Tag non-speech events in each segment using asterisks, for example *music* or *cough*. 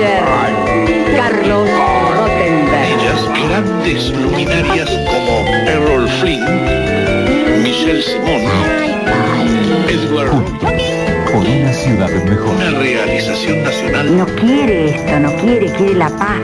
líder, Carlos Rottenberg. Ellas, grandes luminarias como Errol Flynn, Michelle Simon, Edward Por una ciudad mejor. una realización nacional No quiere esto, no quiere, quiere la paz.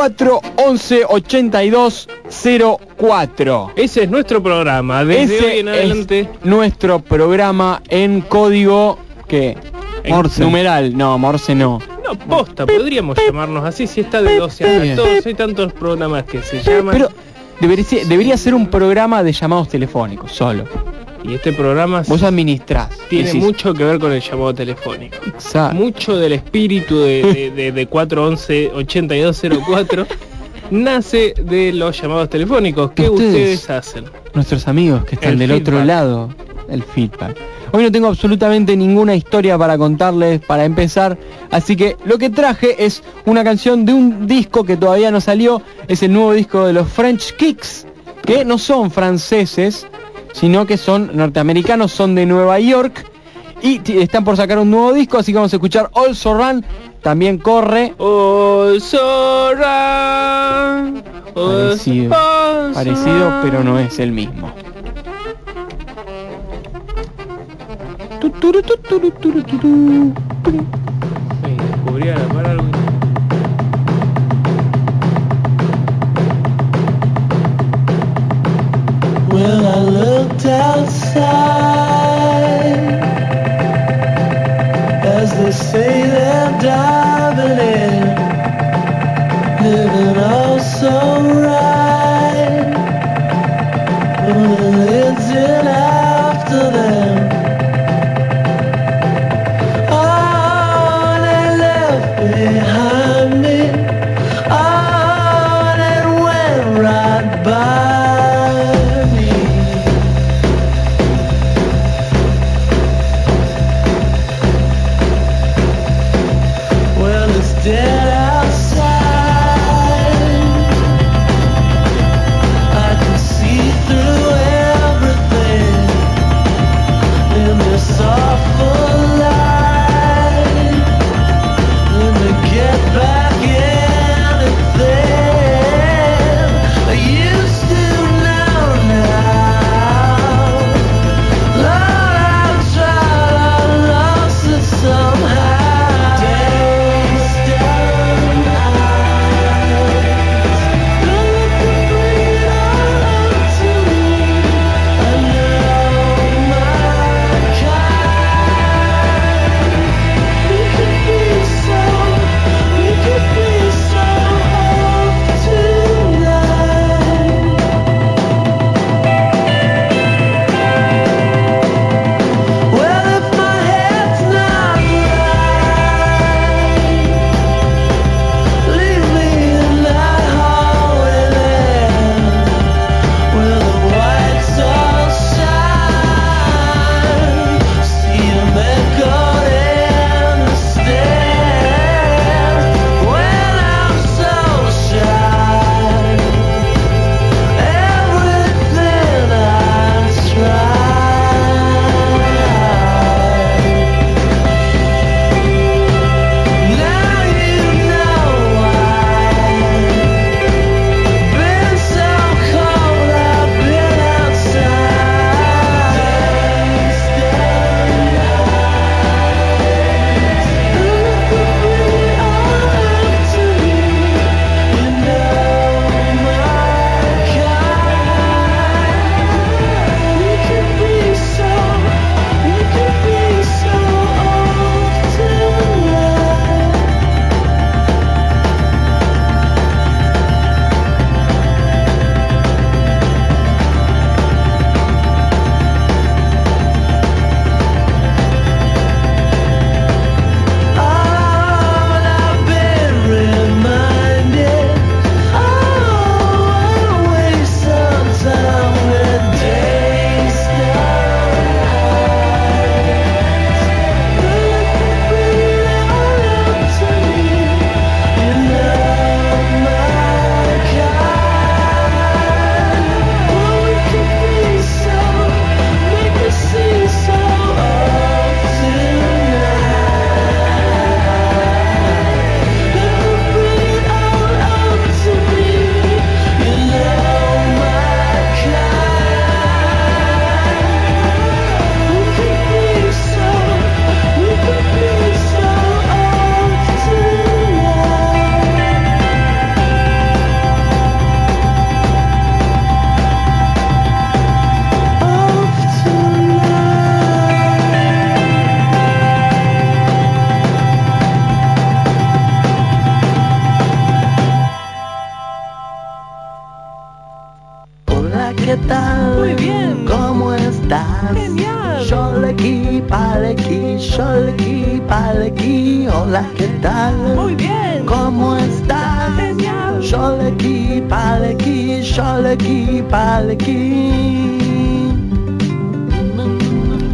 Cuatro 11 82 04. Ese es nuestro programa. Desde Ese hoy en adelante. es nuestro programa en código que Morse. Numeral, no, Morse no. No, posta, podríamos llamarnos así si está de 12 a Bien. 14. Hay tantos programas que se llaman. Pero debería, debería ser un programa de llamados telefónicos solo. Y este programa Vos administrás. tiene decís, mucho que ver con el llamado telefónico. exacto. Mucho del espíritu de, de, de, de 411 8204 *laughs* nace de los llamados telefónicos que Ustedes. ustedes, hacen. Nuestros amigos que están El del otro lado, el feedback. Hoy no tengo absolutamente ninguna historia para contarles para empezar, así que lo que traje es una canción de un disco que todavía no salió, es el nuevo disco de los French Kicks, que no son franceses, sino que son norteamericanos, son de Nueva York y están por sacar un nuevo disco, así que vamos a escuchar Also Run, también corre, Also run, Parecido, parecido, pero no es el mismo. Descubrí a la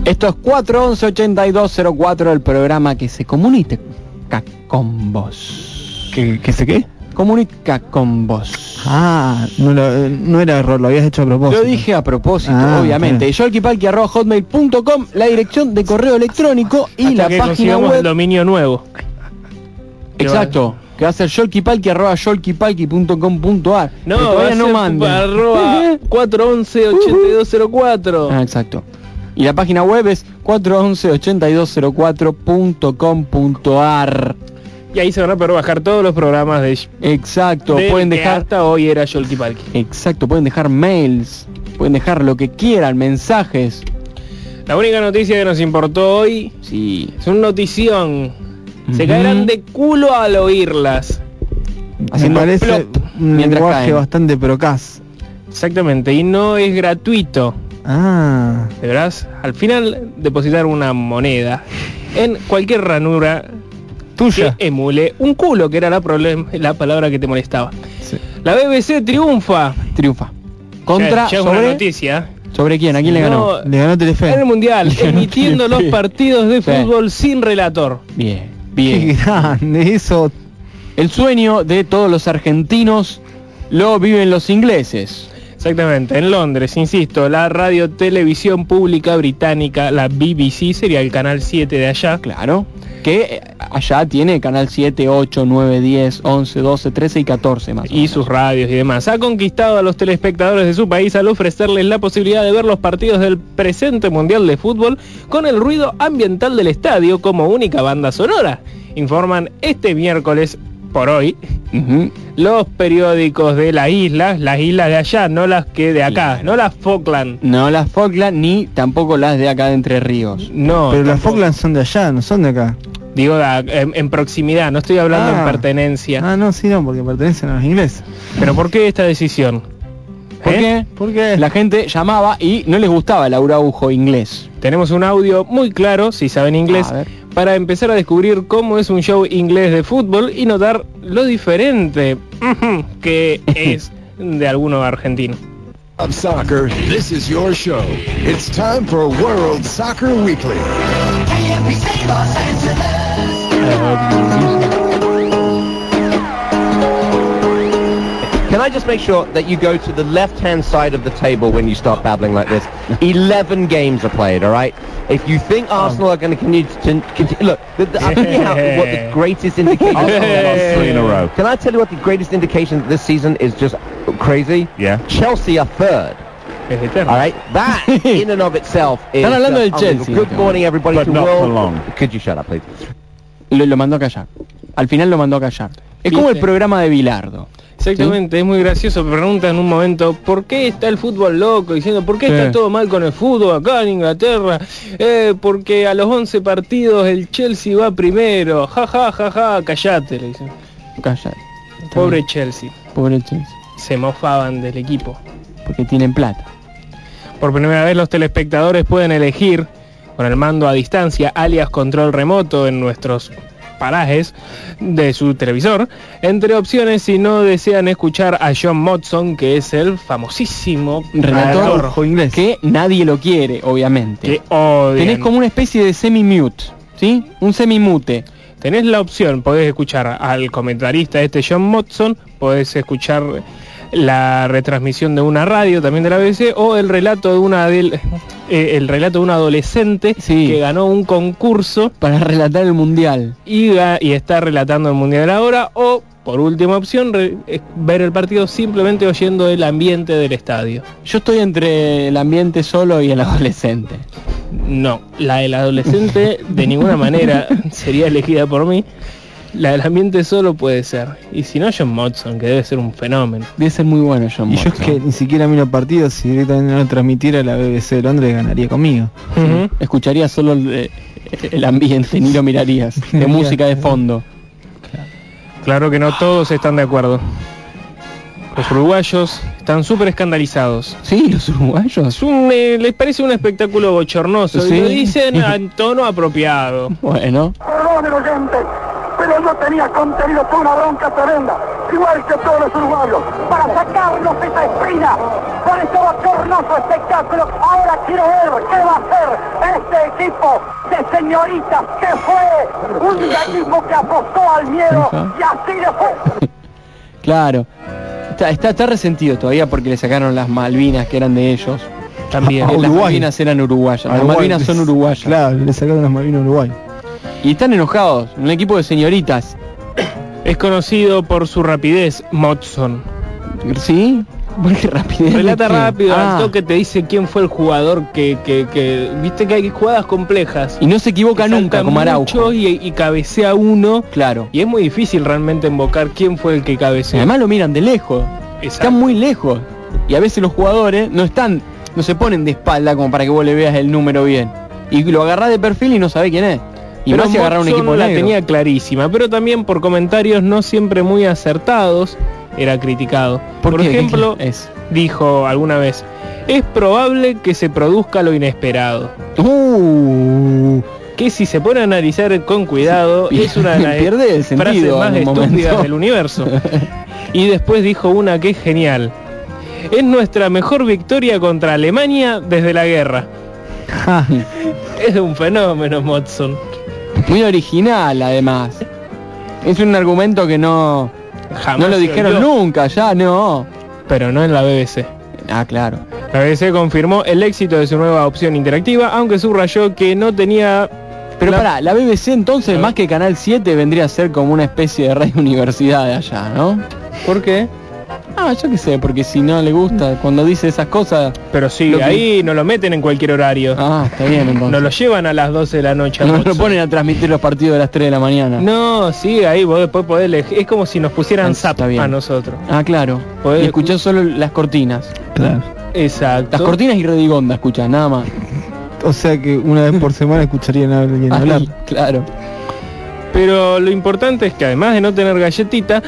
Esto es 411-8204, el programa que se comunica con vos. ¿Que, que se qué? Comunica con vos. Ah, no, lo- no era error, lo habías hecho a propósito. Lo dije a propósito, Ah, obviamente. hotmail.com la dirección de correo electrónico y Hasta la que página el web. dominio nuevo. Exacto. Que va a ser yolkipalki arroba yolkipalki.com.ar. No, todavía no manden. arroba *laughs* 411-8204. Ah, exacto. Y la página web es 411-8204.com.ar. Y ahí se van a poder bajar todos los programas de, Exacto, pueden dejar hasta hoy era Yolki Palki. Exacto, pueden dejar mails, pueden dejar lo que quieran, mensajes. La única noticia que nos importó hoy Sí. es una notición. Se caerán de culo al oírlas. Haciendo parece plop un mientras lenguaje caen. bastante procaz. Exactamente, y no es gratuito. Ah, Deberás al final depositar una moneda en cualquier ranura tuya. que emule un culo, que era la, palabra que te molestaba. Sí. La BBC triunfa. Triunfa. Contra Ya- ya una sobre noticia. sobre quién, a quién le ganó. Le ganó Telefe. En el mundial, *laughs* emitiendo los partidos de Sí. fútbol sin relator. Bien, Qué bien. grande, eso. El sueño de todos los argentinos lo viven los ingleses. Exactamente, en Londres, insisto, la radio televisión pública británica, la BBC, sería el canal 7 de allá. Claro. Que eh, allá tiene canal 7, 8, 9, 10, 11, 12, 13 y 14 más. y sus radios y demás. Ha conquistado a los telespectadores de su país al ofrecerles la posibilidad de ver los partidos del presente Mundial de Fútbol con el ruido ambiental del estadio como única banda sonora. Informan este miércoles por hoy los periódicos de la isla, las islas de allá, no las que de acá, Claro. no las Falkland. No las Falkland ni tampoco las de acá de Entre Ríos. No, Pero las tampoco. Falklands son de allá, no son de acá. digo en, en proximidad, no estoy hablando Ah. en pertenencia. Ah, no, sí, no, porque pertenecen a los ingleses. Pero ¿por qué esta decisión? ¿Por ¿Eh? qué? Porque La gente llamaba y no les gustaba el auraujo inglés. Tenemos un audio muy claro, si saben inglés, A ver. Para empezar a descubrir cómo es un show inglés de fútbol y notar lo diferente que *laughs* es de alguno argentino. of soccer, this is your show. It's time for World Soccer Weekly. Can I just make sure that you go to the left-hand side of the table when you start babbling like this? *laughs* Eleven games are played, all right? If you think um, Arsenal are going to continue to continue, look, the, the, I'll tell you how, *laughs* what the greatest indication. *laughs* three in a row. Can I tell you what the greatest indication this season is? Just crazy. Yeah. Chelsea are third. Es. All right, that in and of itself is. Están hablando just del unbelievable. Chelsea. Good morning, everybody. But to not World. for long. Could you shut up, please? Lo, lo mandó a callar. Al final lo mandó a callar. Es como el programa de Bilardo. Exactamente, es muy gracioso. Pregunta en un momento, ¿por qué está el fútbol loco? Diciendo, ¿por qué Sí. está todo mal con el fútbol acá en Inglaterra? Eh, porque a los 11 partidos el Chelsea va primero. Ja, ja, ja, ja, callate, le dicen. Callar. Pobre Chelsea. Pobre Chelsea. Se mofaban del equipo. Porque tienen plata. Por primera vez los telespectadores pueden elegir con el mando a distancia, alias control remoto en nuestros parajes de su televisor, entre opciones si no desean escuchar a John Motson, que es el famosísimo Relator inglés. que nadie lo quiere, obviamente. que odian. Tenés como una especie de semi-mute, ¿sí? Un semi-mute. Tenés la opción, podés escuchar al comentarista este John Motson, podés escuchar la retransmisión de una radio también de la BBC o el relato de una del- eh, el relato de un adolescente Sí. que ganó un concurso Para relatar el mundial. y, y está relatando el mundial ahora o por última opción re- eh, ver el partido simplemente oyendo el ambiente del estadio. Yo estoy entre el ambiente solo y el adolescente. No, la del adolescente de ninguna manera *laughs* sería elegida por mí. La del ambiente solo puede ser. Y si no, John Motson, que debe ser un fenómeno. Debe ser muy bueno John Y yo es Motson. que ni siquiera miro partidos, si directamente no lo transmitiera la BBC de Londres ganaría conmigo. Escucharía solo el, eh, el ambiente, ni lo mirarías. *laughs* De música de fondo. Claro que no todos están de acuerdo. Los uruguayos están súper escandalizados. Sí, los uruguayos. Es un, eh, les parece un espectáculo bochornoso Sí. y lo dicen *laughs* en tono apropiado. Bueno, Perdón el oyente, pero yo tenía contenido fue una bronca tremenda, igual que todos los uruguayos, para sacarnos esa espina, con este bochornoso espectáculo. Ahora quiero ver qué va a hacer este equipo de señoritas que fue un *laughs* equipo que apostó al miedo y así le fue. *laughs* claro. Está, está, está resentido todavía porque le sacaron las Malvinas que eran de ellos. También. A las. Malvinas eran uruguayas. Las Uruguay. Malvinas son uruguayas. Claro, le sacaron las Malvinas a Uruguay. Y están enojados. Un equipo de señoritas. Es conocido por su rapidez, Motson. ¿Sí? ¿Por qué rapidez? Relata rápido, Ah, al toque te dice quién fue el jugador que, que, que- viste que hay jugadas complejas. Y no se equivoca nunca, como Araujo. y, y cabecea uno. Claro. Y es muy difícil realmente invocar quién fue el que cabeceó. Además lo miran de lejos. Exacto. Están muy lejos. Y a veces los jugadores no están, no se ponen de espalda como para que vos le veas el número bien. Y lo agarrás de perfil y no sabés quién es. Y pero más si agarrar un equipo la negro. tenía clarísima, pero también por comentarios no siempre muy acertados era criticado. Por, ejemplo, es? dijo alguna vez, es probable que se produzca lo inesperado. Uh, Que si se pone a analizar con cuidado, *laughs* es una de las frases más estúpidas del universo. *laughs* Y después dijo una que es genial. Es nuestra mejor victoria contra Alemania desde la guerra. *laughs* Es un fenómeno, Motson. Muy original además. Es un argumento que no, Jamás no lo dijeron nunca, ya no. Pero no en la BBC. Ah, claro. La BBC confirmó el éxito de su nueva opción interactiva, aunque subrayó que no tenía... Pero la- pará, la BBC entonces, más que Canal 7, vendría a ser como una especie de radio *laughs* universidad de allá, ¿no? ¿Por qué? Ah, yo qué sé, porque si no le gusta, cuando dice esas cosas... Pero sí, Lo que- ahí no lo meten en cualquier horario. Ah, está bien *laughs* entonces. No lo llevan a las 12 de la noche. a No lo Motson. ponen a transmitir los partidos de las 3 de la mañana. No, sí, ahí vos después podés elegir. Es como si nos pusieran Ah, zap bien. a nosotros. Ah, claro. Podés- Y escuchás solo las cortinas. claro. Exacto. Las cortinas y Redigonda escuchás, nada más. O sea que una vez por semana escucharían a alguien Ahí, hablar. claro. Pero lo importante es que además de no tener galletita,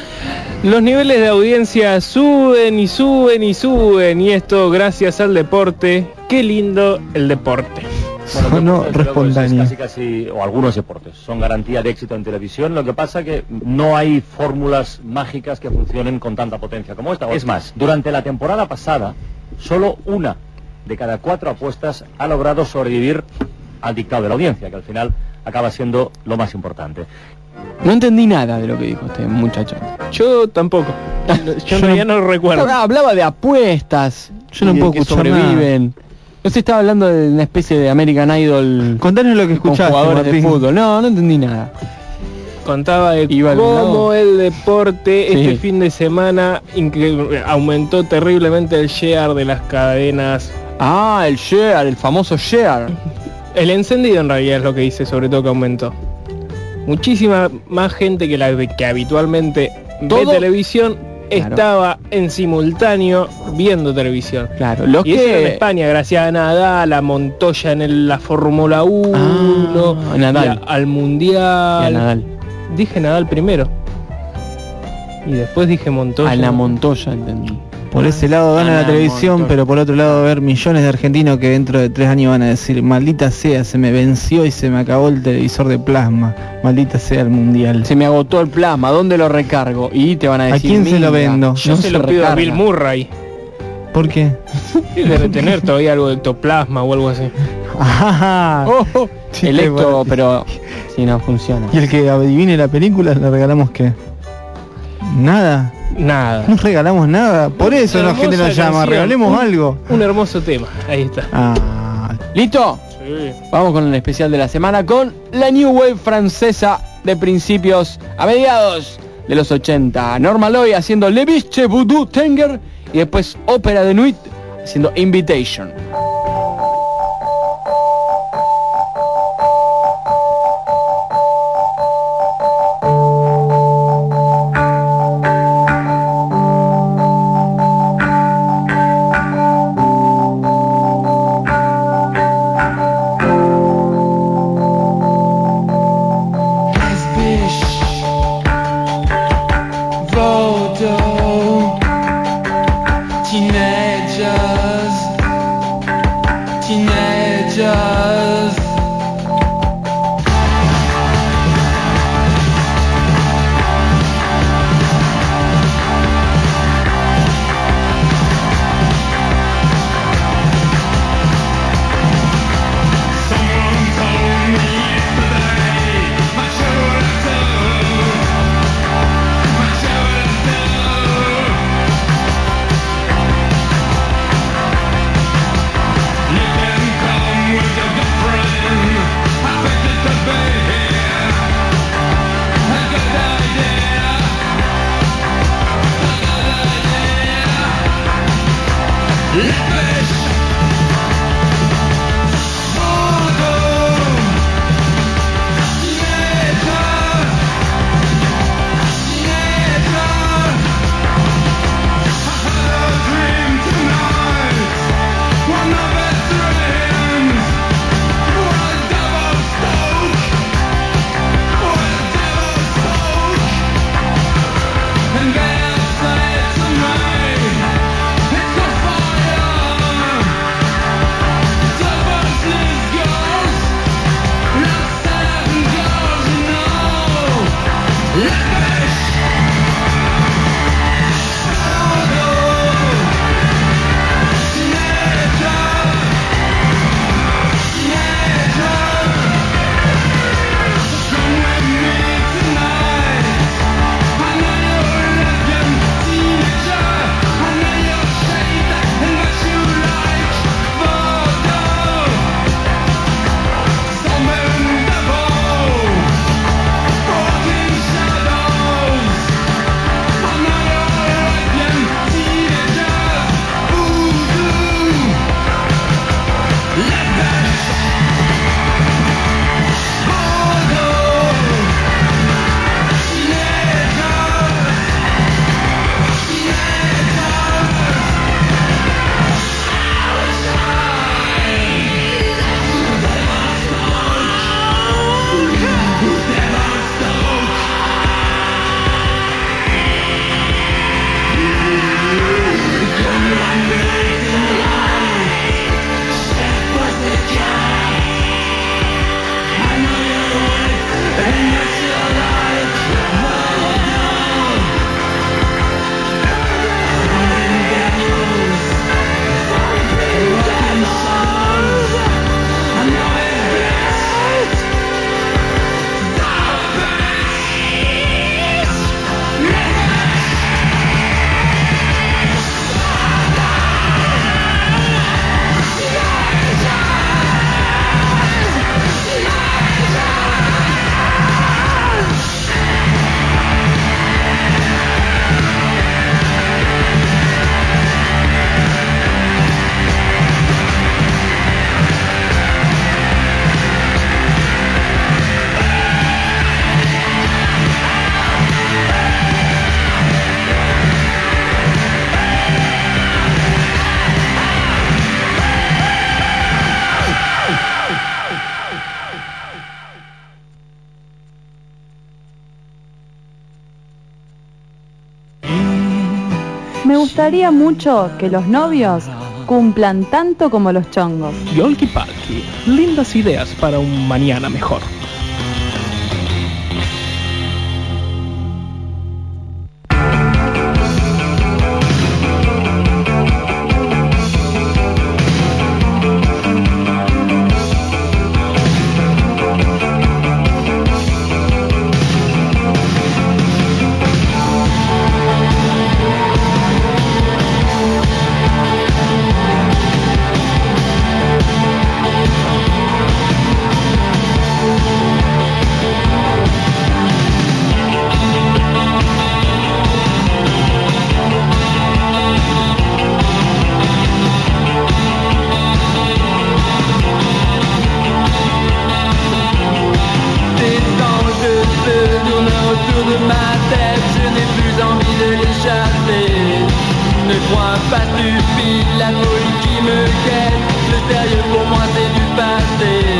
los niveles de audiencia suben y suben y suben. Y esto gracias al deporte. Qué lindo el deporte. Sonó respontáneo. Casi, casi, o algunos deportes, son garantía de éxito en televisión. Lo que pasa que no hay fórmulas mágicas que funcionen con tanta potencia como esta. Es más, durante la temporada pasada, solo una de cada cuatro apuestas ha logrado sobrevivir al dictado de la audiencia, que al final acaba siendo lo más importante. No entendí nada de lo que dijo este muchacho. Yo tampoco. Yo, Yo ya no recuerdo. Hablaba, hablaba de apuestas. Yo no puedo que escuchar sobreviven. No se estaba hablando de una especie de American Idol Contanos lo que con escuchaste, jugadores de fútbol. No, no entendí nada. Contaba de Iba cómo el deporte Sí. este fin de semana aumentó terriblemente el share de las cadenas. Ah, el share, el famoso share. *laughs* El encendido en realidad es lo que dice, sobre todo que aumentó. Muchísima más gente que la que habitualmente Todo- ve televisión Claro. estaba en simultáneo viendo televisión. Claro, los Y eso era en que España, gracias a Nadal, a Montoya en el- la Fórmula 1, Ah, Nadal. a- al y a Mundial. Nadal. Dije Nadal primero. Y después dije Montoya. A la Montoya, entendí. Por ese lado gana la televisión, pero por otro lado va a haber millones de argentinos que dentro de tres años van a decir, maldita sea, se me venció y se me acabó el televisor de plasma, maldita sea el mundial. Se me agotó el plasma, ¿dónde lo recargo? Y te van a ¿A decir. quién se lo "Mira, vendo? Yo no se lo pido a recarga". Bill Murray. ¿Por qué? *laughs* Debe tener todavía algo de ectoplasma o algo así. *laughs* Ajá. Oh, oh. Pero si no funciona. Y el que adivine la película le regalamos qué? Nada. Nada. No regalamos nada. Por eso la gente nos llama. canción. Regalemos Un- algo. Un hermoso tema. Ahí está. Ah, ¿Listo? Vamos con el especial de la semana con la New Wave francesa de principios a mediados de los 80. Norma Loy haciendo Le Biche Voodoo Tenger y después Ópera de Nuit haciendo Invitation. Gustaría mucho que los novios cumplan tanto como los chongos. Yolki Palki, lindas ideas para un mañana mejor. Je n'ai plus envie de l'échapper. Ne crois pas suffit la folie qui me guette, le sérieux pour moi c'est du passé.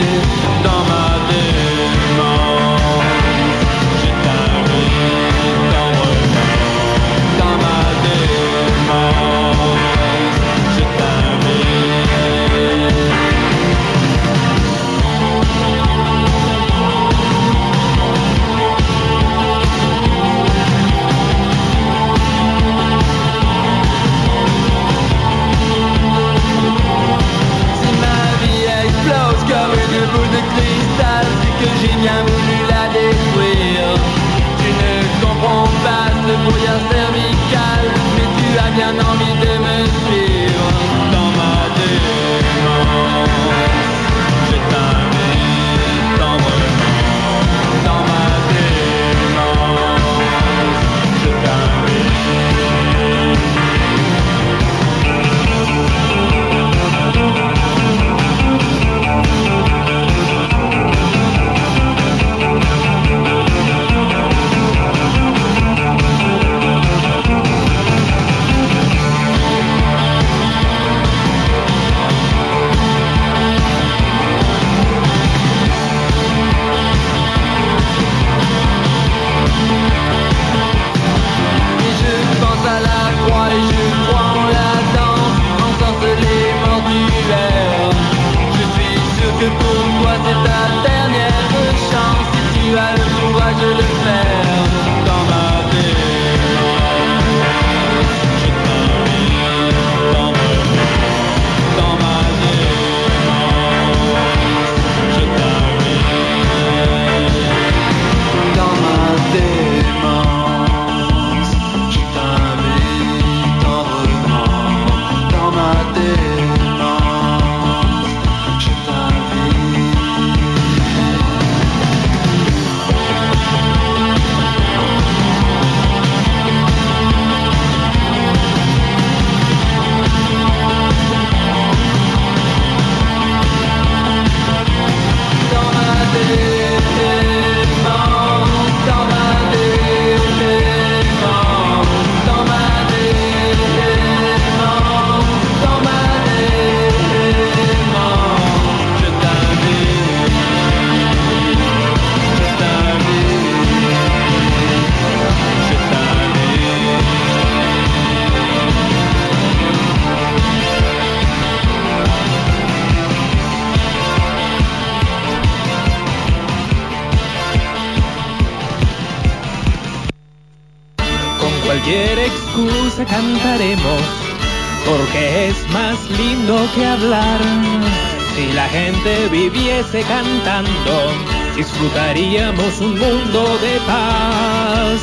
Cantando, disfrutaríamos un mundo de paz.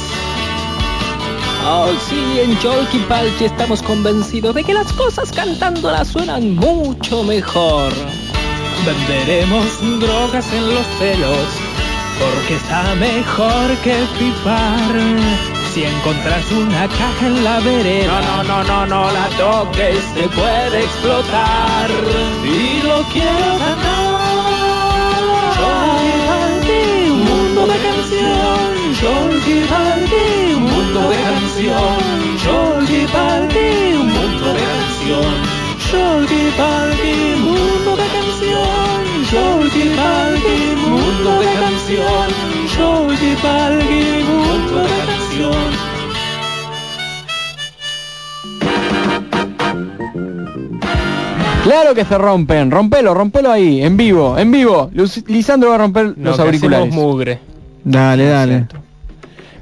Oh, sí, en Jolky Palchi estamos convencidos de que las cosas cantándolas suenan mucho mejor. Venderemos drogas en los celos, porque está mejor que pipar. Si encontras una caja en la vereda, no, no, no, no, no la toques, te puede explotar. Y lo quiero ganar. de canción, Jordi Party, un mundo de canción, Jordi Party, un mundo de canción, Jordi Party, mundo de canción, Jordi Party, mundo de canción, Jordi Party, mundo de canción. Claro que se rompen, rompelo, rompelo ahí, en vivo, en vivo. Lisandro va a romper no, los auriculares. Que mugre. Dale, dale.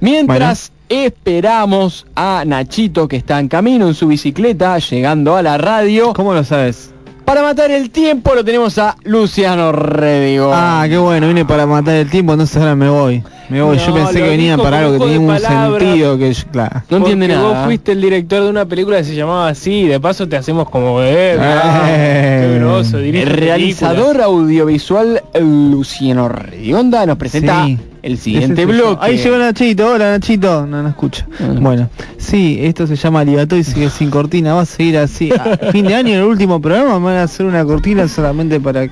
Mientras esperamos a Nachito que está en camino en su bicicleta, llegando a la radio. ¿Cómo lo sabes? Para matar el tiempo lo tenemos a Luciano Redigo. Ah, qué bueno, vine para matar el tiempo, entonces ahora me voy. Me voy, yo No, pensé lo que venía para algo que tenía un sentido que yo- claro. No entiende Porque nada. Vos fuiste el director de una película que se llamaba así, de paso te hacemos como eh, Eh. qué groso, El realizador audiovisual Luciano Redionda nos presenta Sí. El siguiente bloque. Ahí llegó Nachito, hola Nachito. No, no escucha. Bueno, sí, esto se llama Aligato y sigue sin cortina. Va a seguir así. A *laughs* fin de año, el último programa, van a hacer una cortina solamente para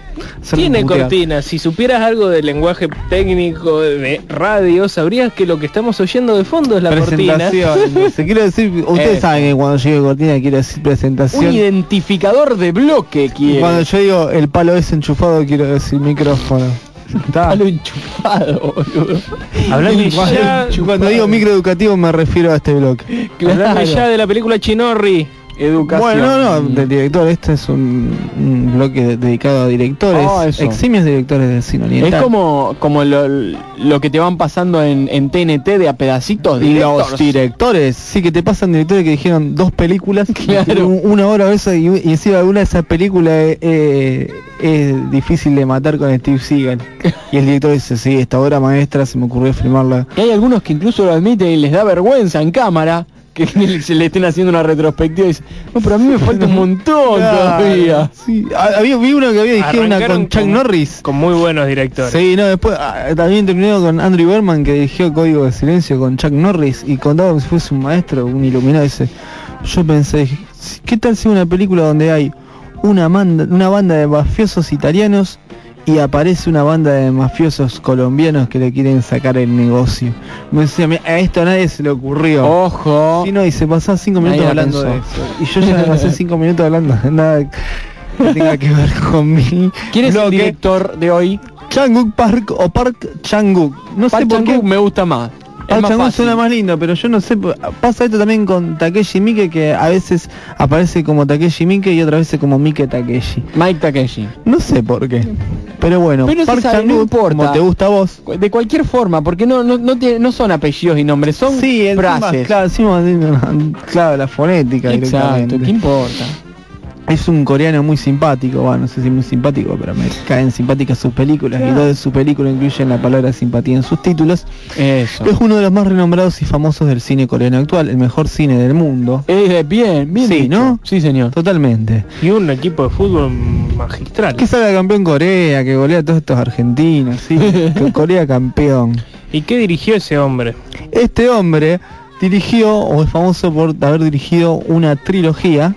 Tiene cortina, si supieras algo del lenguaje técnico de radio, sabrías que lo que estamos oyendo de fondo es la cortina. Quiero decir, *laughs* ustedes Eh. saben que cuando llegue cortina quiero decir presentación. Un identificador de bloque quiere. cuando yo digo el palo es enchufado, quiero decir micrófono. Está. Enchufado, boludo. Hablame Cuando- ya, Cuando digo microeducativo me refiero a este bloque. hablame ya de la película Chinorri. Educación. Bueno, no, no, del director, este es un, un bloque de- dedicado a directores, Ah, eximios directores del cine oriental. Es como, como lo, lo que te van pasando en, en TNT de a pedacitos Y los directores, sí que te pasan directores que dijeron dos películas, *laughs* Claro. un- una hora o eso, y, y encima alguna de esas películas eh, eh, es difícil de matar con Steve Seagal. Y el director dice, sí, esta obra maestra se me ocurrió filmarla. Y hay algunos que incluso lo admiten y les da vergüenza en cámara que *laughs* se le estén haciendo una retrospectiva y dicen, no, pero a mí me falta un montón *laughs* todavía. Sí, ha- había, vi uno que había dirigido una con Chuck con- Norris. Con muy buenos directores. Sí, no, después ah, también terminó con Andrew Berman que dirigió Código de Silencio con Chuck Norris y contaba como si fuese un maestro, un iluminado. Dice, yo pensé, ¿qué tal si una película donde hay una, manda- una banda de mafiosos italianos y aparece una banda de mafiosos colombianos que le quieren sacar el negocio? Me decía, "Mira, a esto a nadie se le ocurrió. Ojo. Sí, no, y se pasaba cinco minutos la hablando de eso. Y yo ya me pasé cinco minutos hablando de *laughs* nada que tenga que ver con mi ¿Quién es el bloque. director de hoy? Changuk Park o Park Changuk. No sé por qué Chan-wook me gusta más. Más Chan-wook fácil. suena más lindo, pero yo no sé. Pasa esto también con Takeshi Miike, que a veces aparece como Takeshi Miike y otras veces como Miike Takeshi. Mike Takeshi. No sé por qué. Pero bueno, Pero Park sabe, no importa. como te gusta a vos. De cualquier forma, porque no no no, tiene- no son apellidos y nombres, son Sí, encima, frases. claro, encima, *laughs* claro, la fonética Exacto, directamente. ¿qué importa? Es un coreano muy simpático, bueno, no sé si muy simpático, pero me caen simpáticas sus películas y dos de sus películas incluyen la palabra simpatía en sus títulos. Eso. Es uno de los más renombrados y famosos del cine coreano actual, el mejor cine del mundo. Eh, bien, bien Sí, dicho. ¿no? Sí, señor. Totalmente. Y un equipo de fútbol magistral. Que salga campeón Corea, que golea a todos estos argentinos, sí, *laughs* que Corea campeón. ¿Y qué dirigió ese hombre? Este hombre dirigió, o es famoso por haber dirigido una trilogía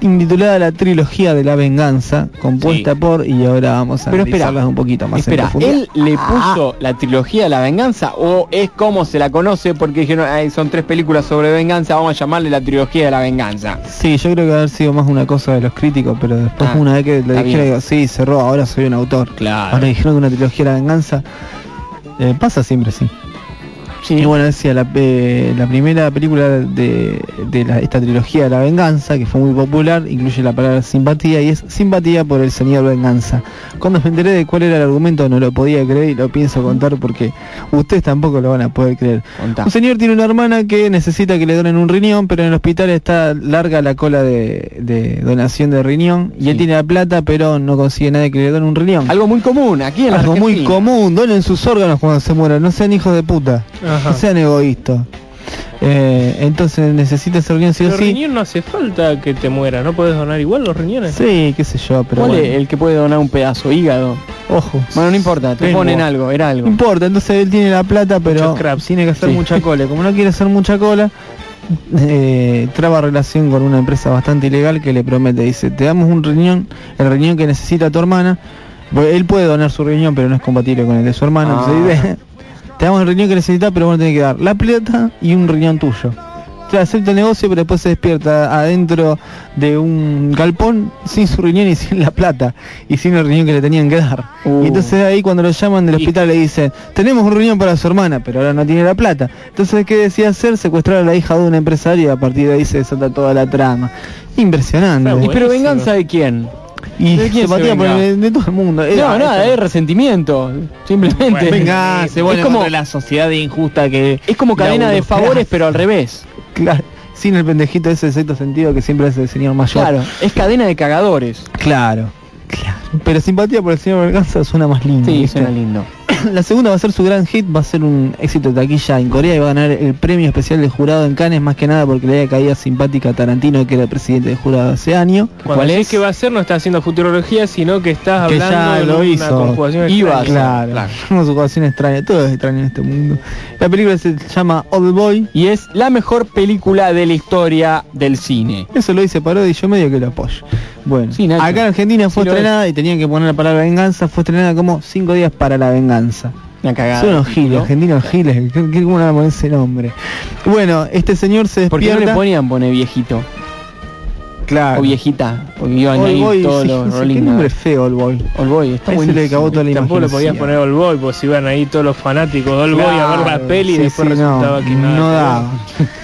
intitulada La Trilogía de la Venganza, compuesta por, y ahora vamos a Pero espera, un poquito más Espera. ¿él le puso la trilogía de la venganza o es como se la conoce porque dijeron, "Ay, son tres películas sobre venganza, vamos a llamarle la trilogía de la venganza? Sí, yo creo que haber sido más una cosa de los críticos, pero después Ah, una vez que le dijeron, digo, sí, cerró, ahora soy un autor. Claro. Ahora dijeron que una trilogía de la venganza eh, pasa siempre, sí. Y bueno, decía, la, eh, la primera película de, de la- esta trilogía de la venganza, que fue muy popular, incluye la palabra simpatía, y es simpatía por el señor venganza. Cuando me enteré de cuál era el argumento no lo podía creer y lo pienso contar porque ustedes tampoco lo van a poder creer. Contá. Un señor tiene una hermana que necesita que le donen un riñón, pero en el hospital está larga la cola de, de donación de riñón, y él tiene la plata, pero no consigue nadie que le done un riñón. Algo muy común aquí en la Algo muy Argentina. común, donen sus órganos cuando se mueran, no sean hijos de puta, Ajá. no sean egoístas. Eh, entonces necesita ese riñón sí o Pero sí. riñón no hace falta que te mueras, ¿no puedes donar igual los riñones? Sí, qué sé yo, pero ¿Cuál bueno. es el que puede donar un pedazo? Hígado. Ojo. Bueno, no importa, te Tengo. ponen algo, era No algo. importa, entonces él tiene la plata, pero tiene que hacer Sí. mucha cola. Como no quiere hacer mucha cola, eh, traba relación con una empresa bastante ilegal que le promete, dice, te damos un riñón, el riñón que necesita tu hermana, porque él puede donar su riñón, pero no es compatible con el de su hermana, Ah. entonces *laughs* te damos el riñón que necesita, pero bueno, tenés que dar la plata y un riñón tuyo. acepta el negocio, pero después se despierta adentro de un galpón sin su riñón y sin la plata y sin el riñón que le tenían que dar. Uh. Y entonces ahí cuando lo llaman del hospital le dicen, tenemos un riñón para su hermana, pero ahora no tiene la plata. Entonces, ¿qué decía hacer? Secuestrar a la hija de un empresario y a partir de ahí se desata toda la trama. Impresionante. ¿Y pero venganza de quién? Y ¿De quién se por venga? el- de todo el mundo. No, Era- nada, es resentimiento, simplemente. Bueno, venganza, es bueno, como contra la sociedad injusta que es como cadena de favores, pero al revés. *laughs* Claro, sin el pendejito ese sexto sentido que siempre es el señor mayor. Claro, es cadena de cagadores. Claro, claro. Pero simpatía por el señor Venganza suena más lindo. Sí, ¿viste? suena lindo. *laughs* La segunda va a ser su gran hit, va a ser un éxito de taquilla en Corea y va a ganar el premio especial del jurado en Cannes, más que nada porque le había caído simpática a Tarantino, que era el presidente del jurado hace años. Cuando decís que va a ser, no estás haciendo futurología, sino que estás que hablando ya de lo una hizo. conjugación Iba, extraña. claro, *laughs* una conjugación extraña, todo es extraño en este mundo. La película se llama Old Boy y es la mejor película de la historia del cine. Eso lo dice Parodi y yo medio que lo apoyo. Bueno, Sí, acá en Argentina fue Sí estrenada y tenían que poner la palabra venganza, fue estrenada como cinco días para la venganza. Una cagada. Son unos giles, título. argentinos giles, ¿qué- qué- ¿cómo le van a poner ese nombre? Bueno, este señor se ¿Por qué no despierta. le ponían pone viejito? Claro. O viejita, porque iban ahí todos sí, los Rolling qué nombre feo Old Boy. Old Boy, está buenísimo. le cagó toda la Tampoco le podías poner All Boy, porque si iban ahí todos los fanáticos de All Boy a ver la peli y después sí, resultaba no, que nada. no daba.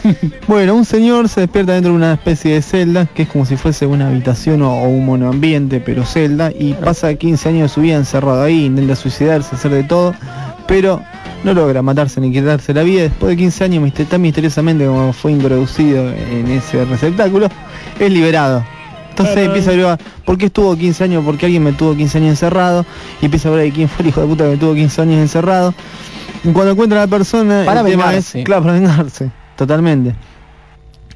*laughs* bueno, un señor se despierta dentro de una especie de celda, que es como si fuese una habitación o, o un monoambiente, pero celda, y pasa 15 años de su vida encerrado ahí, intenta suicidarse, hacer de todo, pero no logra matarse ni quitarse la vida. Después de 15 años, tan misteriosamente como fue introducido en ese receptáculo, es liberado. Entonces empieza a averiguar por qué estuvo 15 años, por qué alguien me tuvo 15 años encerrado, y empieza a ver quién fue el hijo de puta que me tuvo 15 años encerrado. Y cuando encuentra a la persona, Para el tema vengarse. es, claro, para vengarse, totalmente.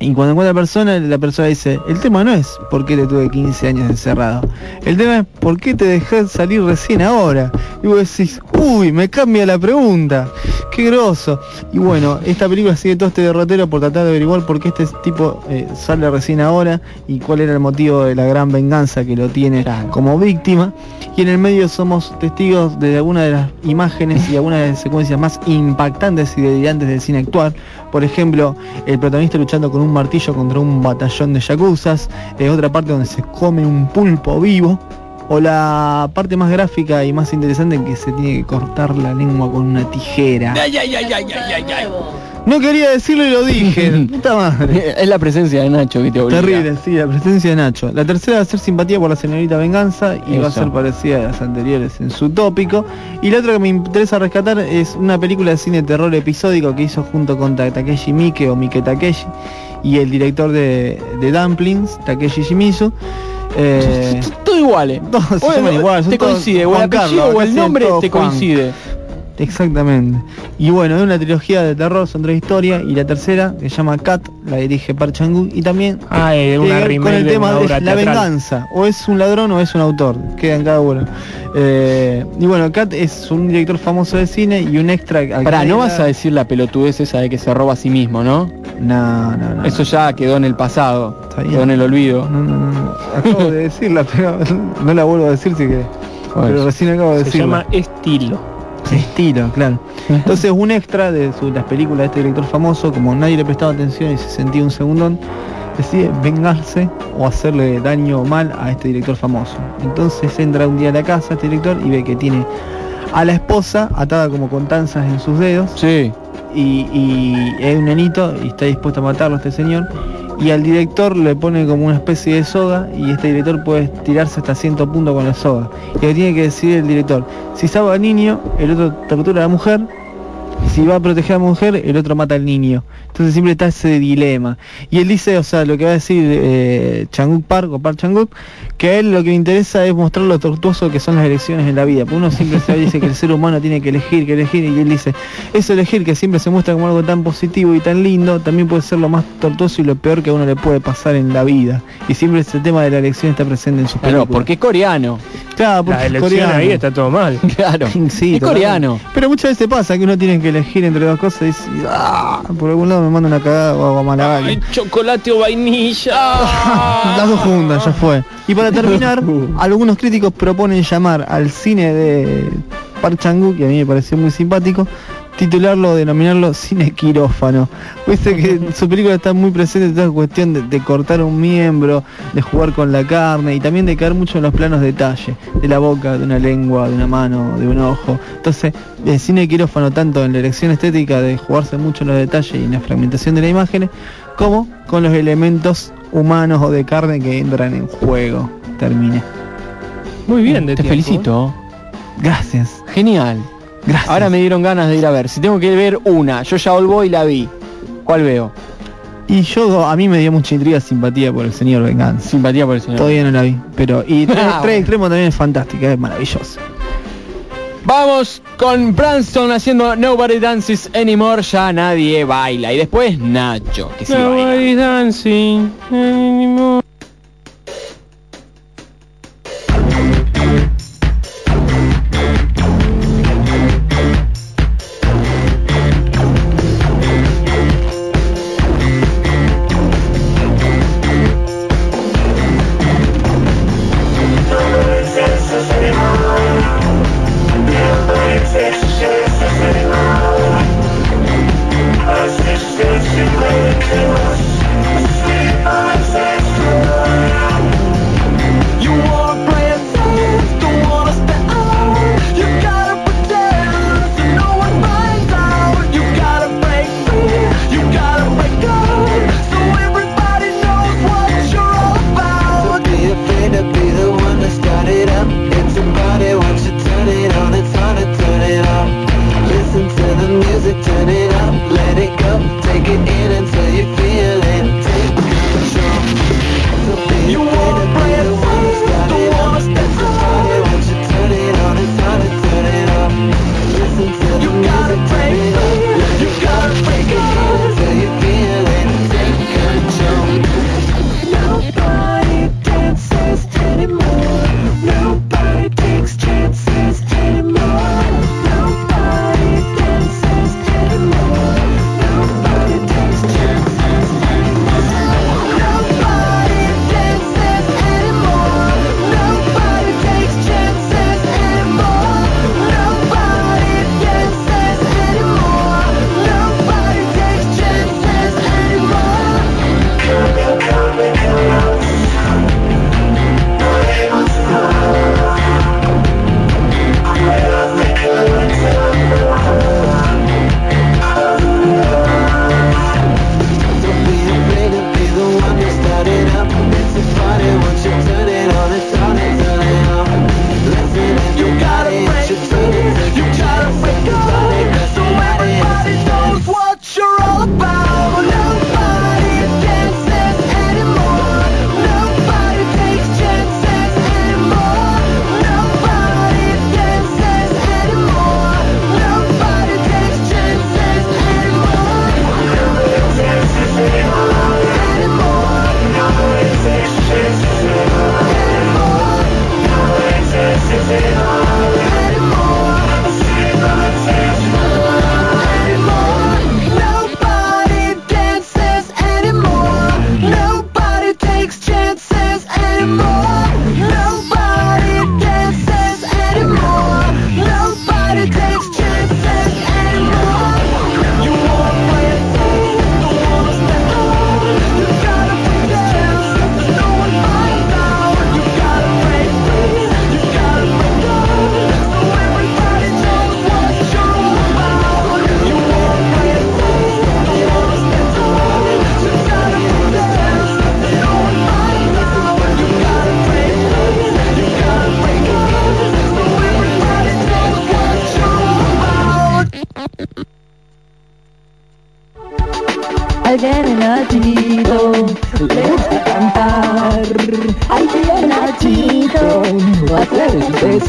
Y cuando encuentra a la persona, la persona dice, el tema no es por qué te tuve 15 años encerrado. El tema es por qué te dejé salir recién ahora. Y vos decís, uy, me cambia la pregunta. Qué groso. Y bueno, esta película sigue todo este derrotero por tratar de averiguar por qué este tipo eh, sale recién ahora y cuál era el motivo de la gran venganza que lo tiene como víctima. Y en el medio somos testigos de algunas de las imágenes y algunas de las secuencias más impactantes y delirantes del cine actual. Por ejemplo, el protagonista luchando con un martillo contra un batallón de yacuzas, eh, otra parte donde se come un pulpo vivo, o la parte más gráfica y más interesante en que se tiene que cortar la lengua con una tijera. No quería decirlo y lo dije. *laughs* Puta madre. Es la presencia de Nacho que te obliga. Terrible, sí, la presencia de Nacho. La tercera va a ser simpatía por la señorita Venganza y va a ser parecida a las anteriores en su tópico. Y la otra que me interesa rescatar es una película de cine terror episódico que hizo junto con Ta- Takeshi Miike o Mike Takeshi y el director de, de Dumplings, Takeshi Shimizu. Eh, *laughs* Todo igual, eh. todos te coincide, o el apellido o el nombre te coincide. Exactamente. Y bueno, es una trilogía de terror, son tres historias. Y la tercera, que se llama Cat, la dirige Park Chan-wook. Y también Ah, eh, una remake con el de tema una de la teatral. venganza. O es un ladrón o es un autor. Queda en cada uno. Eh, y bueno, Cat es un director famoso de cine y un extra... Pará, no vas a decir la pelotudez esa de que se roba a sí mismo, ¿no? No, no, no. Eso ya quedó en el pasado, quedó en el olvido. No, no, no. Acabo de *laughs* decirla, pero no la vuelvo a decir si querés. Pero recién acabo de Se decirla. llama estilo. Estilo, claro. Entonces un extra de su- las películas de este director famoso, como nadie le prestaba atención y se sentía un segundón, decide vengarse o hacerle daño o mal a este director famoso. Entonces entra un día a la casa este director y ve que tiene a la esposa atada como con tanzas en sus dedos Sí. y, y es un nenito y está dispuesto a matarlo este señor y al director le pone como una especie de soga y este director puede tirarse hasta ciento puntos con la soga. Y lo tiene que decidir el director. Si salva al niño el otro tortura a la mujer si va a proteger a la mujer el otro mata al niño entonces siempre está ese dilema y él dice o sea lo que va a decir eh, Changuk Park o Park Changuk que a él lo que le interesa es mostrar lo tortuoso que son las elecciones en la vida porque uno siempre se dice que el ser humano tiene que elegir que elegir y él dice eso elegir que siempre se muestra como algo tan positivo y tan lindo también puede ser lo más tortuoso y lo peor que a uno le puede pasar en la vida y siempre ese tema de la elección está presente en Pero películas porque es coreano. claro porque La es elección coreano. ahí está todo mal. Claro. *laughs* Sí, es coreano. Pero muchas veces pasa que uno tiene que elegir entre dos cosas y dice, "Ah, por algún lado me manda una cagada o hago mala gana". chocolate o vainilla. *laughs* Las dos juntas, ya fue. Y para terminar, *laughs* algunos críticos proponen llamar al cine de Park Chan-wook, que a mí me pareció muy simpático, titularlo, denominarlo cine quirófano. Viste que en *laughs* su película está muy presente toda cuestión de, de cortar un miembro, de jugar con la carne y también de caer mucho en los planos detalle, de la boca, de una lengua, de una mano, de un ojo. Entonces, el cine quirófano tanto en la elección estética de jugarse mucho en los detalles y en la fragmentación de las imágenes, como con los elementos humanos o de carne que entran en juego. Terminé. Muy bien, de Te tiempo. felicito. Gracias. Genial. Gracias. Ahora me dieron ganas de ir a ver. Si tengo que ver una, yo ya volvo y la vi. ¿Cuál veo? Y yo, a mí me dio mucha intriga, simpatía por el señor Venganza. Simpatía por el señor. Todavía no la vi, pero y *laughs* tres, Ah, tres extremos también es fantástica, es maravilloso. Vamos con Branston haciendo Nobody Dances Anymore, ya nadie baila. Y después Nacho, que sí baila. Nobody's dancing anymore.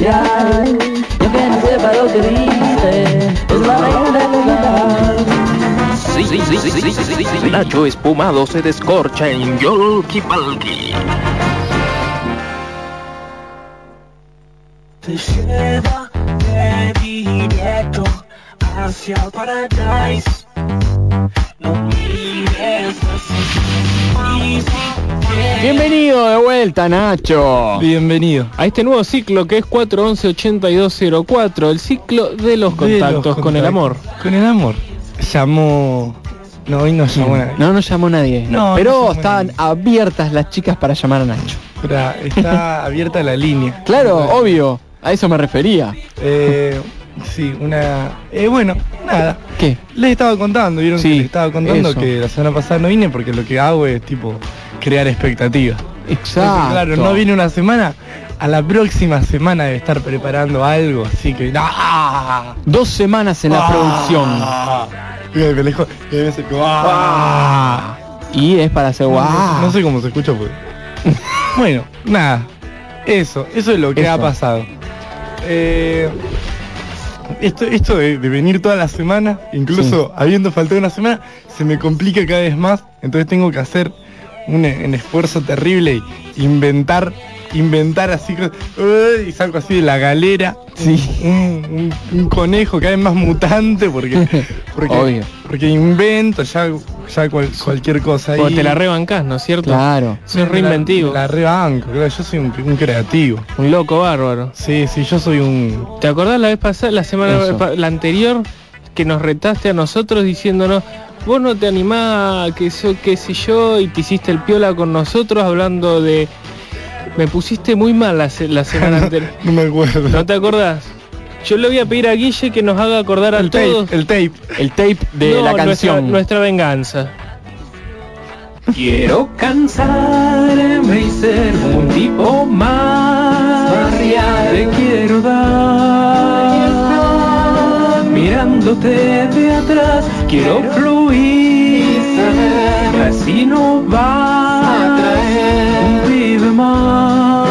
Especial. Y aunque no sepa lo que dice, es la reina del lugar. Sí, sí, sí, sí, sí, sí, sí. Nacho espumado se descorcha en Yolki Palki. Te lleva de directo hacia el paradise. Vuelta, Nacho. Bienvenido. A este nuevo ciclo que es 411-8204, el ciclo de los De los contactos con el amor. Con el amor. Llamó... No, hoy no llamó nadie. No, no llamó nadie. No, pero no llamó estaban abiertas las chicas para llamar a Nacho. Está *laughs* abierta la línea. Claro, obvio. A eso me refería. Eh, sí, una... Eh, bueno, nada. ¿Qué? Les estaba contando, vieron Sí, que les estaba contando eso. que la semana pasada no vine porque lo que hago es tipo crear expectativas. Exacto. Entonces, claro, no vine una semana, a la próxima semana debe estar preparando algo, así que ¡ah! Dos semanas en la Ah. producción. Mira, me alejo, y a veces como, ¡ah! Y es para hacer No, guau. no sé cómo se escucha porque... *laughs* bueno, nada. Eso, eso es lo que Eso. ha pasado. Eh, esto esto de, de venir toda la semana, incluso habiendo faltado una semana, se me complica cada vez más. Entonces tengo que hacer un, un esfuerzo terrible y inventar, inventar así y saco así de la galera un, un- un conejo cada vez más mutante porque *laughs* porque, Obvio. porque invento ya, ya cual- cualquier cosa Porque ahí. te la rebancás, ¿no es cierto? Claro. Sos reinventivo. La, la rebanco, claro, yo soy un, un creativo. Un loco bárbaro. Sí, sí, yo soy un... ¿Te acordás la vez pasada, la semana la anterior, que nos retaste a nosotros diciéndonos, vos no te animás, a que yo, qué sé yo, y te hiciste el piola con nosotros hablando de... Me pusiste muy mal la, la semana *laughs* anterior. No me acuerdo. ¿No te acordás? Yo le voy a pedir a Guille que nos haga acordar a El todos tape, el tape. El tape de No, la nuestra- canción. Nuestra, venganza. Quiero cansarme y ser un tipo más. Te quiero dar. Mirándote de atrás, quiero fluir. Así no va a traer un pibe más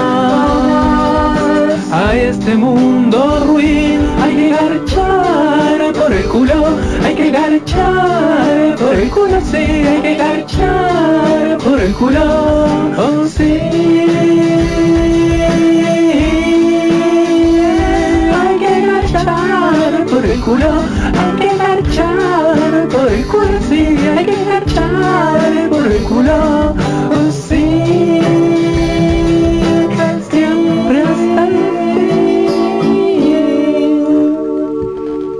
a este mundo ruin. Hay que garchar por el culo, hay que garchar por el culo, sí, hay que garchar por el culo, oh sí. Culo, hay que garchar por el culo, sí, hay que garchar por el culo, oh sí. Siempre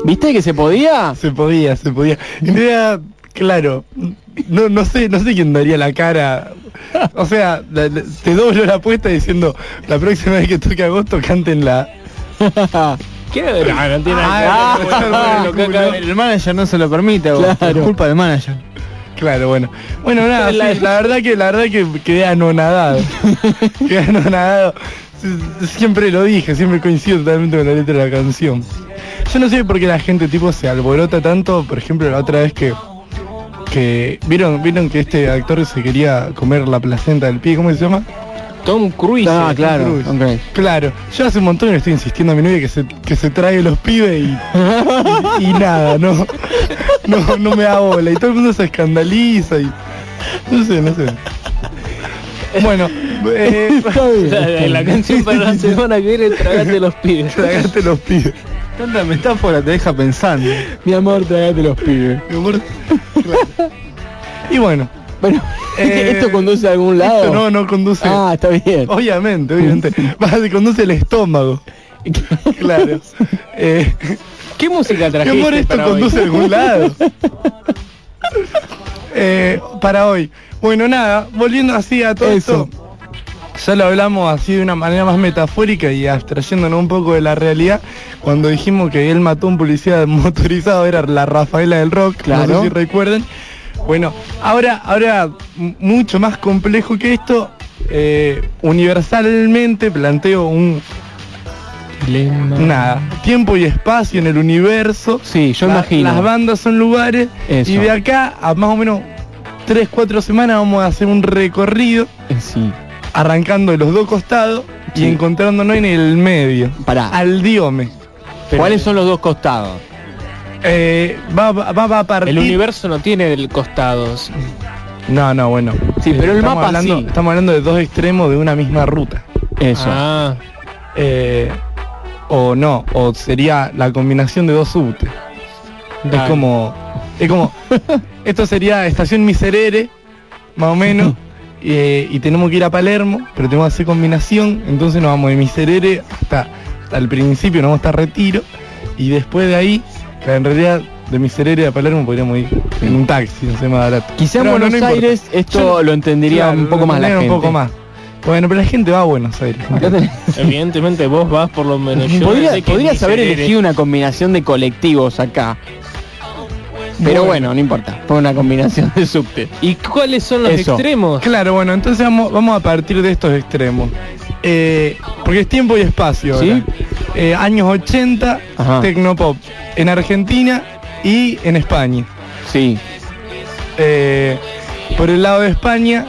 ¿Viste que se podía? Se podía, se podía. En realidad, claro, no, no sé, no sé quién daría la cara. O sea, la- la- te doblo la apuesta diciendo la próxima vez que toque agosto cántenla. *laughs* ¿Qué? No, no tiene Ah, nada que ver ah. El manager no se lo permite, Claro. es culpa del manager. Claro, bueno. Bueno, nada, *laughs* La- sí, la verdad que la verdad que quedé anonadado. *laughs* quedé anonadado. Siempre lo dije, siempre coincido totalmente con la letra de la canción. Yo no sé por qué la gente tipo se alborota tanto, por ejemplo, la otra vez que que vieron vieron que este actor se quería comer la placenta del pie, ¿cómo se llama? Tom Cruise. Ah, claro. Cruise. ok. Claro, yo hace un montón que le estoy insistiendo a mi novia que se, que se trague los pibes y, y, y nada, no, no, no me da bola y todo el mundo se escandaliza y no sé, no sé. Bueno, eh, La, la canción para la semana que viene, tragate los pibes. tragate los pibes. Tanta metáfora te deja pensando. Mi amor, trágate los pibes. Mi amor, claro. Y bueno, Bueno, *laughs* Eh, ¿esto conduce a algún lado? esto no, no conduce. Ah, está bien. Obviamente, obviamente. *laughs* Conduce el estómago. *laughs* Claro. Eh, ¿Qué música trajiste amor, esto para hoy? conduce a algún lado. Eh, para hoy. Bueno, nada, volviendo así a todo Eso. esto. Ya lo hablamos así de una manera más metafórica y abstrayéndonos un poco de la realidad. Cuando dijimos que él mató a un policía motorizado, era la Rafaela del Rock, no Claro. sé si recuerden. Bueno, ahora, ahora mucho más complejo que esto, eh, universalmente planteo un nada, tiempo y espacio en el universo. Sí, yo La- imagino. Las bandas son lugares Eso. y de acá a más o menos 3, 4 semanas vamos a hacer un recorrido Eh, Sí. arrancando de los dos costados Sí. y encontrándonos en el medio. Pará. Al diome. ¿Cuáles son los dos costados? Eh, va, va, va a partir... El universo no tiene costados. No, no, bueno. Sí, pero el estamos mapa hablando, sí. Estamos hablando de dos extremos de una misma ruta. Eso. Ah, Eh, o no, o sería la combinación de dos subtes. Es como, es como, *laughs* esto sería estación Miserere, más o menos, *laughs* eh, y tenemos que ir a Palermo, pero tenemos que hacer combinación, entonces nos vamos de Miserere hasta, el principio, nos vamos hasta Retiro, y después de ahí, que en realidad de Miserere a Palermo podríamos ir en un taxi, no sé, más barato. Quizá en Pero no, Buenos no importa. Aires esto lo entendería claro, un poco más la gente. un poco más. Bueno, pero la gente va a Buenos Aires. Evidentemente vos vas por lo menos yo Podría- podrías haber elegido una combinación de colectivos acá. Pero bueno, no importa. Fue una combinación de subte. ¿Y cuáles son los Eso. extremos? Claro, bueno, entonces vamos, vamos a partir de estos extremos. Eh, porque es tiempo y espacio. ¿Sí? ahora. Eh, años 80, Ajá. Tecnopop. En Argentina y en España. Sí. Eh, por el lado de España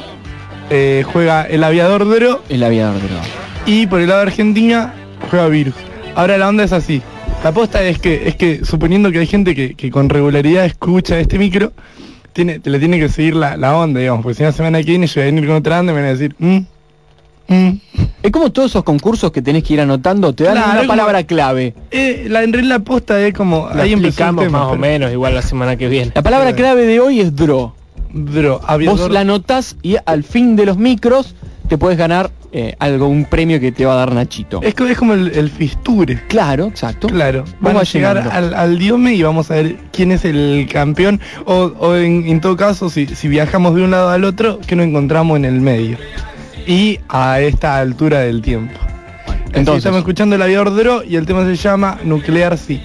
eh, juega el aviador Dro El aviador Dro. y por el lado de Argentina juega Virus. Ahora la onda es así. La aposta es que, es que suponiendo que hay gente que, que con regularidad escucha este micro, tiene, te le tiene que seguir la, la onda, digamos, porque si una semana que viene yo voy a venir con otra onda y me van a decir, mm, mm. Es como todos esos concursos que tenés que ir anotando, te dan Claro, una palabra como- clave. Eh, la, en la aposta es como, Lo ahí explicamos tema, más o menos, igual la semana que viene. La palabra clave de hoy es DRO. Dro, aviador. Vos la anotás y al fin de los micros te puedes ganar eh, algo, un premio que te va a dar Nachito. Es, es como el, el fisture. Claro, exacto. Claro, van a llegar al, al diome y vamos a ver quién es el campeón o, o en, en todo caso si, si viajamos de un lado al otro, que nos encontramos en el medio y a esta altura del tiempo. Entonces Entonces. estamos escuchando el aviador Dro y el tema se llama Nuclear Sí.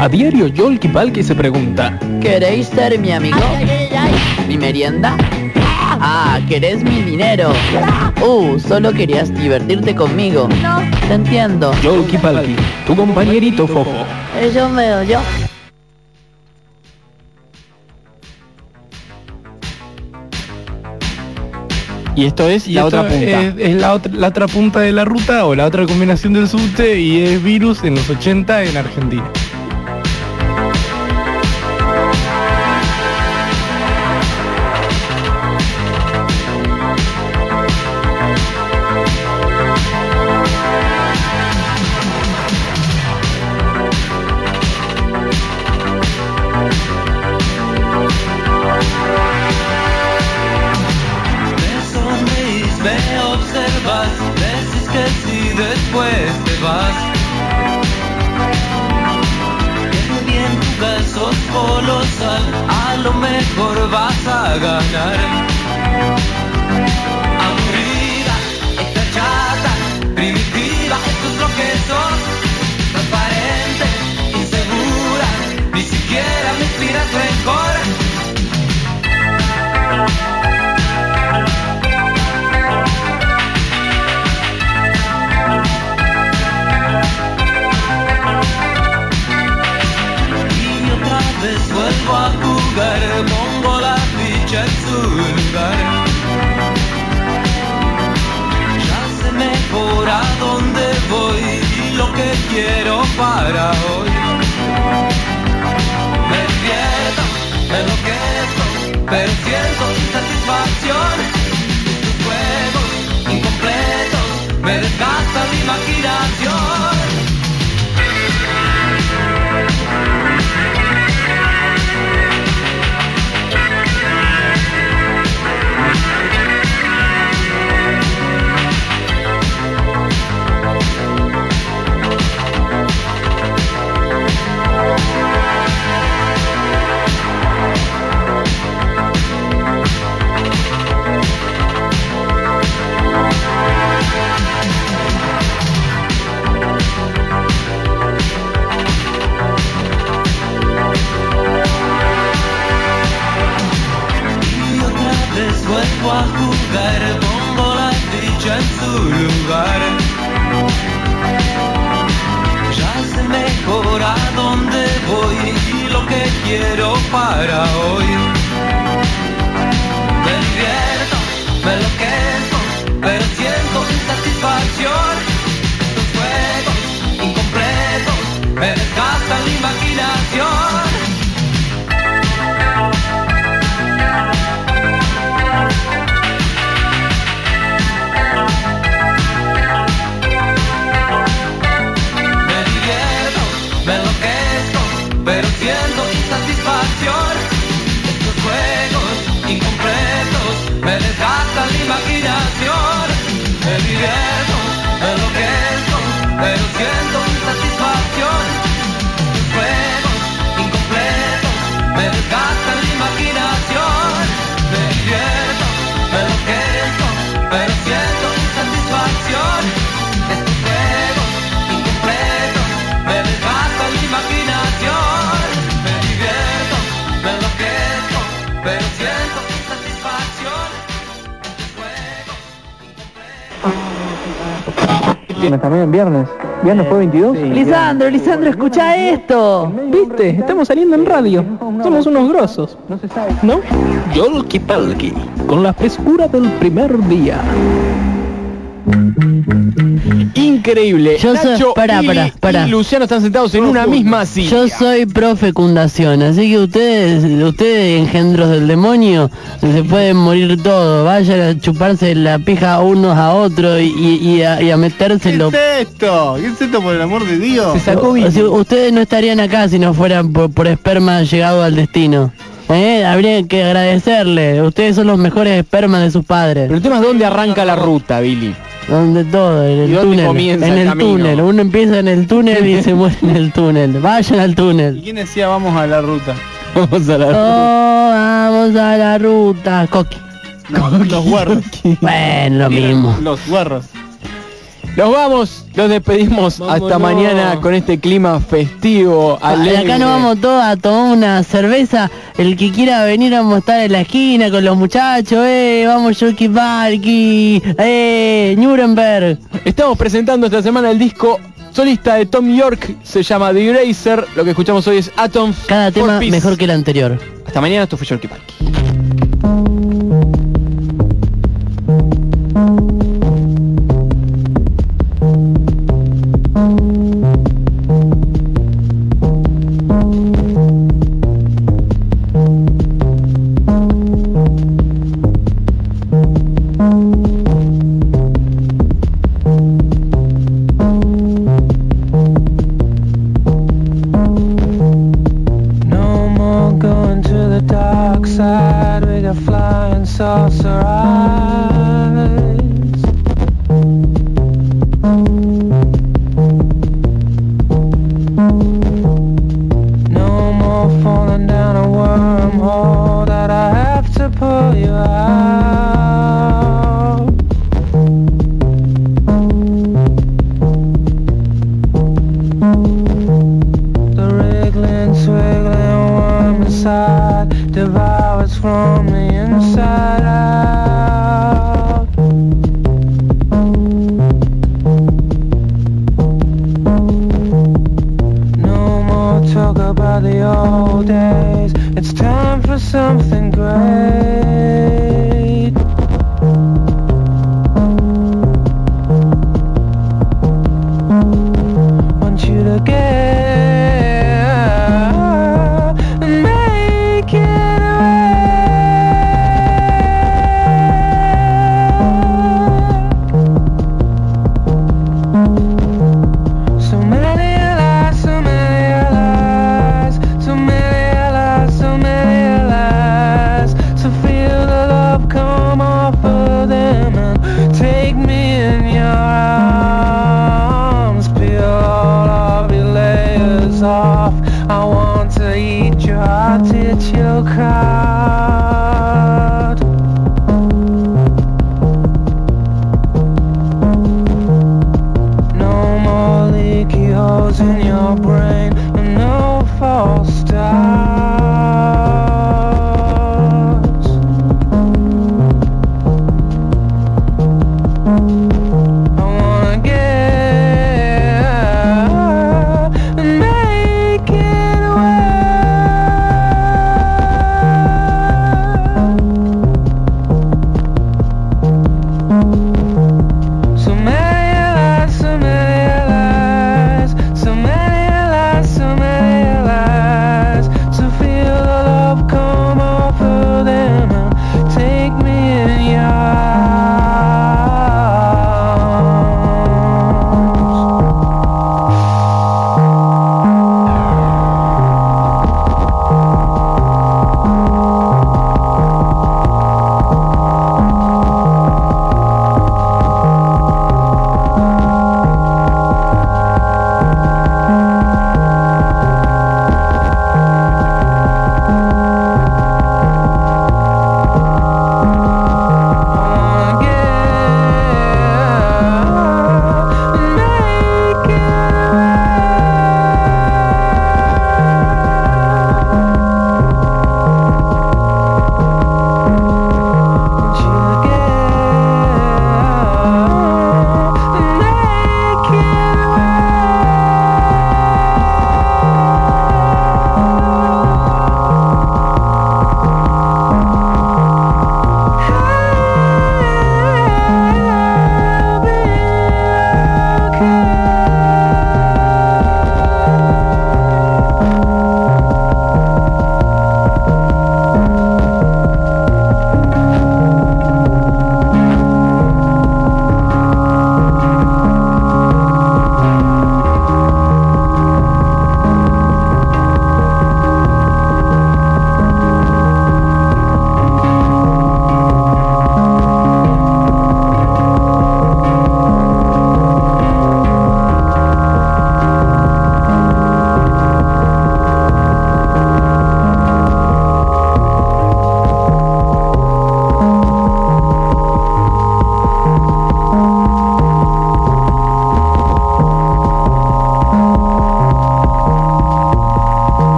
A diario Yolki Palki se pregunta ¿Queréis ser mi amigo? ¿Mi merienda? Ah, ¿querés mi dinero? Uh, solo querías divertirte conmigo. No. Te entiendo. Yolki Palki, tu compañerito fofo. Eso me yo. Y esto es Y la esto otra punta. Es, es la, otra, la otra punta de la ruta o la otra combinación del subte y es virus en los 80 en Argentina. Lo que quiero para hoy. Me enloquezco, pero vuelvo a jugar, pongo la ficha en su lugar. Ya sé mejor a dónde voy y lo que quiero para hoy. También viernes. ¿Viernes fue 22? Lisandro, Lisandro, escucha esto. ¿Viste? Estamos saliendo en radio. Somos unos grosos. ¿No? Yolki Palki, con la frescura del primer día. Increíble. Yo soy- pará, y- pará, pará. y Luciano están sentados en una misma silla. Yo soy pro fecundación, así que ustedes, ustedes engendros del demonio, se pueden morir todos. Vayan a chuparse la pija unos a otros y, y- y a, y a metérselo. ¿Qué es esto? ¿Qué es esto por el amor de Dios? O sea, ustedes no estarían acá si no fueran por, por esperma llegado al destino. ¿Eh? Habría que agradecerle. Ustedes son los mejores espermas de sus padres. Pero el tema es dónde arranca la ruta, Billy. Donde todo, en ¿Y el dónde túnel. comienza En el túnel. Uno empieza en el túnel y se muere en el túnel. Vayan al ¿Y túnel. quién decía vamos a la ruta? Vamos a la Oh, vamos a la ruta. Coqui. los guarros. Bueno, lo mismo. Los guarros. Los vamos, los despedimos hasta mañana con este clima festivo, Ah, alegre. acá nos vamos todos a tomar una cerveza. El que quiera venir vamos a estar en la esquina con los muchachos. Eh, vamos Yuki Balki. Eh, Nuremberg. Estamos presentando esta semana el disco solista de Tom York, se llama The Eraser. Lo que escuchamos hoy es Atom. Cada tema Peace. mejor que el anterior. Hasta mañana, esto fue Yorkie Parky.